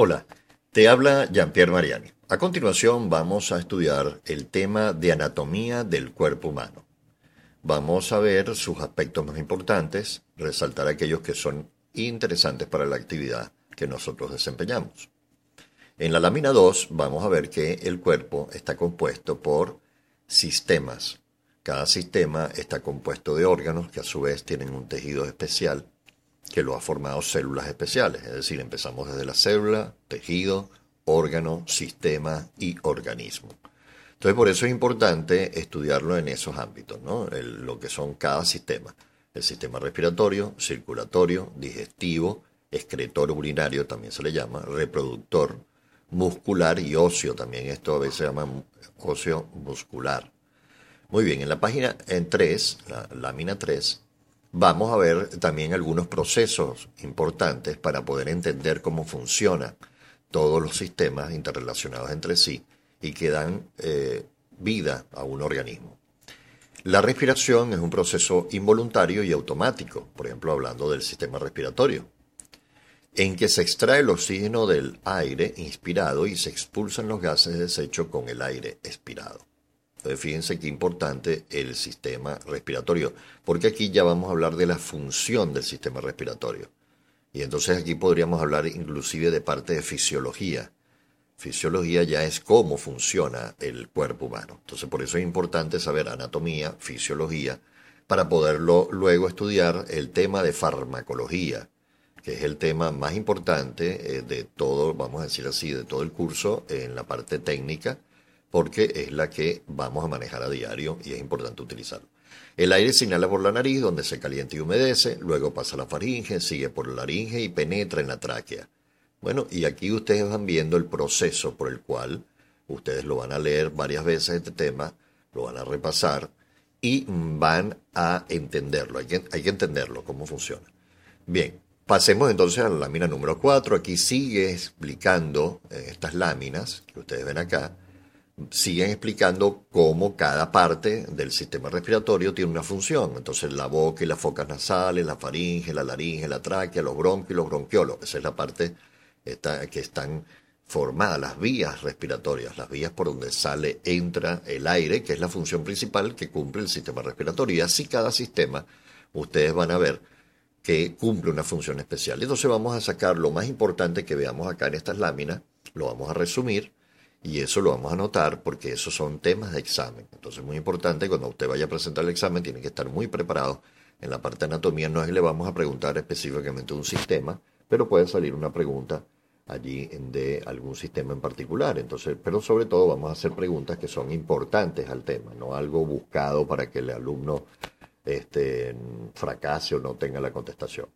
Hola, te habla Jean-Pierre Mariani. A continuación vamos a estudiar el tema de anatomía del cuerpo humano. Vamos a ver sus aspectos más importantes, resaltar aquellos que son interesantes para la actividad que nosotros desempeñamos. En la lámina 2 vamos a ver que el cuerpo está compuesto por sistemas. Cada sistema está compuesto de órganos que a su vez tienen un tejido especial que lo ha formado células especiales, es decir, empezamos desde la célula, tejido, órgano, sistema y organismo. Entonces, por eso es importante estudiarlo en esos ámbitos, ¿no? lo que son cada sistema. El sistema respiratorio, circulatorio, digestivo, excretor urinario también se le llama, reproductor, muscular y óseo también. Esto a veces se llama óseo muscular. Muy bien, en la página en 3, la lámina 3, vamos a ver también algunos procesos importantes para poder entender cómo funcionan todos los sistemas interrelacionados entre sí y que dan eh, vida a un organismo. La respiración es un proceso involuntario y automático, por ejemplo hablando del sistema respiratorio, en que se extrae el oxígeno del aire inspirado y se expulsan los gases de desecho con el aire expirado. Entonces, fíjense qué importante el sistema respiratorio, porque aquí ya vamos a hablar de la función del sistema respiratorio. Y entonces aquí podríamos hablar inclusive de parte de fisiología. Fisiología ya es cómo funciona el cuerpo humano. Entonces por eso es importante saber anatomía, fisiología, para poderlo luego estudiar el tema de farmacología, que es el tema más importante eh, de todo, vamos a decir así, de todo el curso en la parte técnica porque es la que vamos a manejar a diario y es importante utilizarlo. El aire se por la nariz, donde se calienta y humedece, luego pasa a la faringe, sigue por la laringe y penetra en la tráquea. Bueno, y aquí ustedes van viendo el proceso por el cual ustedes lo van a leer varias veces este tema, lo van a repasar y van a entenderlo. Hay que, hay que entenderlo, cómo funciona. Bien, pasemos entonces a la lámina número 4. Aquí sigue explicando eh, estas láminas que ustedes ven acá siguen explicando cómo cada parte del sistema respiratorio tiene una función. Entonces la boca y las focas nasales, la faringe, la laringe, la tráquea, los bronquios y los bronquiolos. Esa es la parte que están formadas, las vías respiratorias, las vías por donde sale, entra el aire, que es la función principal que cumple el sistema respiratorio. Y así cada sistema, ustedes van a ver que cumple una función especial. Entonces vamos a sacar lo más importante que veamos acá en estas láminas, lo vamos a resumir y eso lo vamos a notar porque esos son temas de examen. Entonces es muy importante cuando usted vaya a presentar el examen, tiene que estar muy preparado. En la parte de anatomía no es que le vamos a preguntar específicamente un sistema, pero puede salir una pregunta allí de algún sistema en particular. Entonces, pero sobre todo vamos a hacer preguntas que son importantes al tema, no algo buscado para que el alumno este, fracase o no tenga la contestación.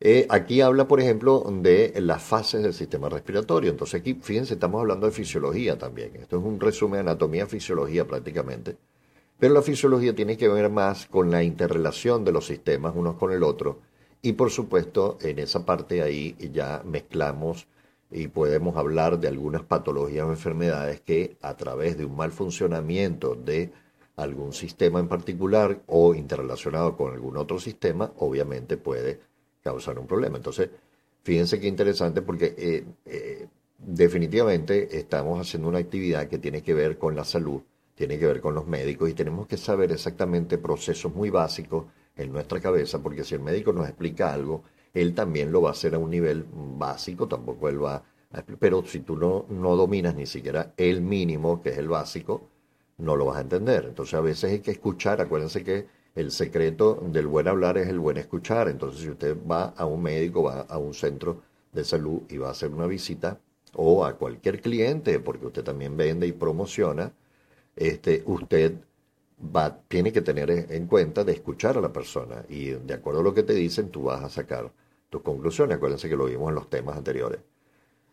Eh, aquí habla, por ejemplo, de las fases del sistema respiratorio. Entonces aquí, fíjense, estamos hablando de fisiología también. Esto es un resumen de anatomía, fisiología prácticamente. Pero la fisiología tiene que ver más con la interrelación de los sistemas unos con el otro. Y por supuesto, en esa parte ahí ya mezclamos y podemos hablar de algunas patologías o enfermedades que a través de un mal funcionamiento de algún sistema en particular o interrelacionado con algún otro sistema, obviamente puede causar un problema. Entonces, fíjense qué interesante porque eh, eh, definitivamente estamos haciendo una actividad que tiene que ver con la salud, tiene que ver con los médicos y tenemos que saber exactamente procesos muy básicos en nuestra cabeza porque si el médico nos explica algo, él también lo va a hacer a un nivel básico, tampoco él va a pero si tú no, no dominas ni siquiera el mínimo, que es el básico, no lo vas a entender. Entonces a veces hay que escuchar, acuérdense que el secreto del buen hablar es el buen escuchar. Entonces, si usted va a un médico, va a un centro de salud y va a hacer una visita, o a cualquier cliente, porque usted también vende y promociona, este, usted va, tiene que tener en cuenta de escuchar a la persona y de acuerdo a lo que te dicen, tú vas a sacar tus conclusiones. Acuérdense que lo vimos en los temas anteriores.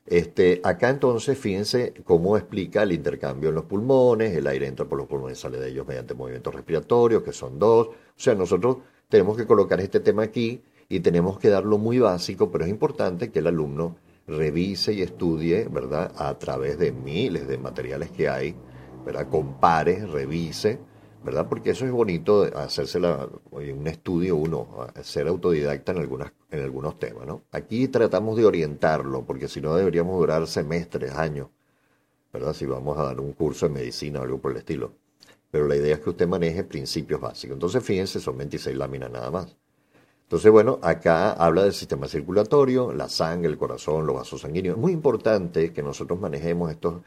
Este, acá entonces, fíjense cómo explica el intercambio en los pulmones, el aire entra por los pulmones y sale de ellos mediante movimientos respiratorios, que son dos. O sea, nosotros tenemos que colocar este tema aquí y tenemos que darlo muy básico, pero es importante que el alumno revise y estudie, ¿verdad? A través de miles de materiales que hay, ¿verdad? Compare, revise, ¿verdad? Porque eso es bonito hacerse un estudio uno, ser autodidacta en, algunas, en algunos temas, ¿no? Aquí tratamos de orientarlo, porque si no deberíamos durar semestres, años, ¿verdad? Si vamos a dar un curso de medicina o algo por el estilo. Pero la idea es que usted maneje principios básicos. Entonces, fíjense, son 26 láminas nada más. Entonces, bueno, acá habla del sistema circulatorio, la sangre, el corazón, los vasos sanguíneos. Es muy importante que nosotros manejemos estos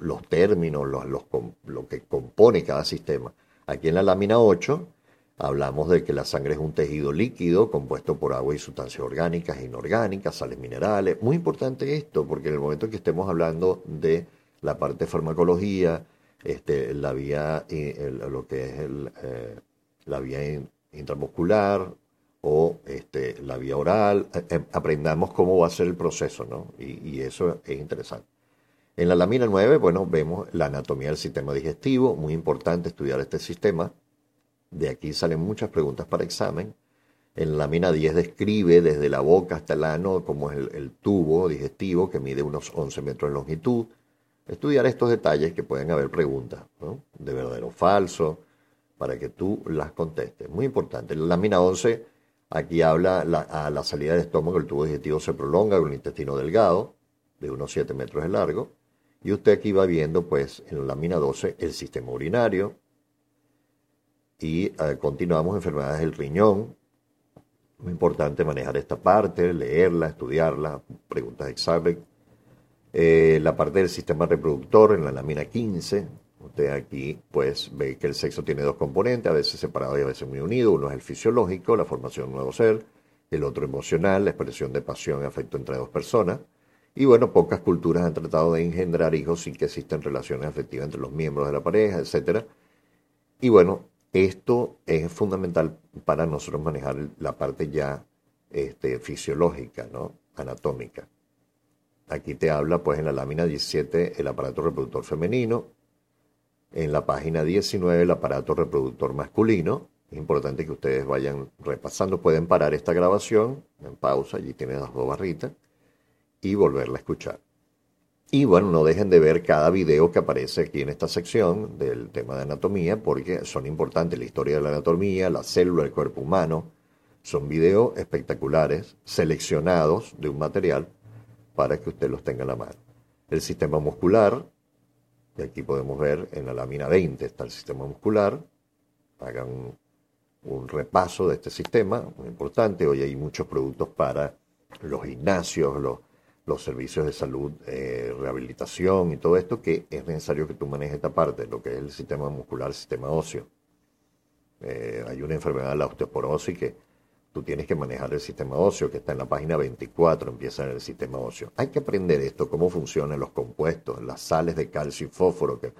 los términos, lo que compone cada sistema. Aquí en la lámina 8 hablamos de que la sangre es un tejido líquido compuesto por agua y sustancias orgánicas inorgánicas, sales minerales. Muy importante esto, porque en el momento que estemos hablando de la parte de farmacología, este, la vía, lo que es el, eh, la vía intramuscular o este, la vía oral, eh, eh, aprendamos cómo va a ser el proceso, ¿no? y eso es interesante. En la lámina 9, bueno, vemos la anatomía del sistema digestivo, muy importante estudiar este sistema. De aquí salen muchas preguntas para examen. En la lámina 10 describe desde la boca hasta el ano cómo es el, tubo digestivo que mide unos 11 metros de longitud. Estudiar estos detalles que pueden haber preguntas, ¿no? De verdadero o falso, para que tú las contestes. Muy importante. En la lámina 11, aquí habla a la salida del estómago, el tubo digestivo se prolonga con el intestino delgado, de unos 7 metros de largo y usted aquí va viendo, pues, en la lámina 12, el sistema urinario. Y eh, continuamos enfermedades del riñón. Muy importante manejar esta parte, leerla, estudiarla, preguntas de examen. Eh, la parte del sistema reproductor en la lámina 15. Usted aquí, pues, ve que el sexo tiene dos componentes, a veces separados y a veces muy unidos. Uno es el fisiológico, la formación de un nuevo ser. El otro emocional, la expresión de pasión y afecto entre dos personas. Y bueno, pocas culturas han tratado de engendrar hijos sin que existan relaciones afectivas entre los miembros de la pareja, etc. Y bueno, esto es fundamental para nosotros manejar la parte ya este, fisiológica, ¿no? anatómica. Aquí te habla, pues, en la lámina 17 el aparato reproductor femenino, en la página 19 el aparato reproductor masculino. Es importante que ustedes vayan repasando, pueden parar esta grabación en pausa, allí tienen las dos barritas y volverla a escuchar. Y bueno, no dejen de ver cada video que aparece aquí en esta sección del tema de anatomía, porque son importantes la historia de la anatomía, la célula del cuerpo humano. Son videos espectaculares, seleccionados de un material para que usted los tenga en la mano. El sistema muscular, y aquí podemos ver en la lámina 20 está el sistema muscular. Hagan un, un repaso de este sistema, muy importante. Hoy hay muchos productos para los gimnasios, los los servicios de salud, eh, rehabilitación y todo esto, que es necesario que tú manejes esta parte, lo que es el sistema muscular, el sistema óseo. Eh, hay una enfermedad, la osteoporosis, que tú tienes que manejar el sistema óseo, que está en la página 24, empieza en el sistema óseo. Hay que aprender esto, cómo funcionan los compuestos, las sales de calcio y fósforo, que,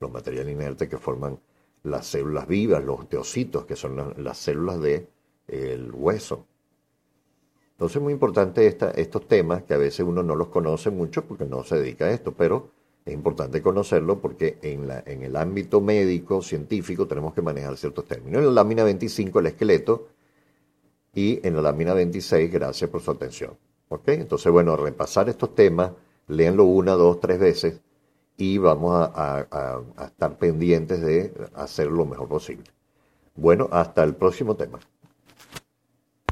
los materiales inertes que forman las células vivas, los osteocitos, que son las, células del el hueso. Entonces es muy importante estos temas que a veces uno no los conoce mucho porque no se dedica a esto, pero es importante conocerlo porque en, la, en el ámbito médico, científico, tenemos que manejar ciertos términos. En la lámina 25 el esqueleto y en la lámina 26 gracias por su atención. ¿Ok? Entonces, bueno, repasar estos temas, léanlo una, dos, tres veces y vamos a estar pendientes de hacer lo mejor posible. Bueno, hasta el próximo tema.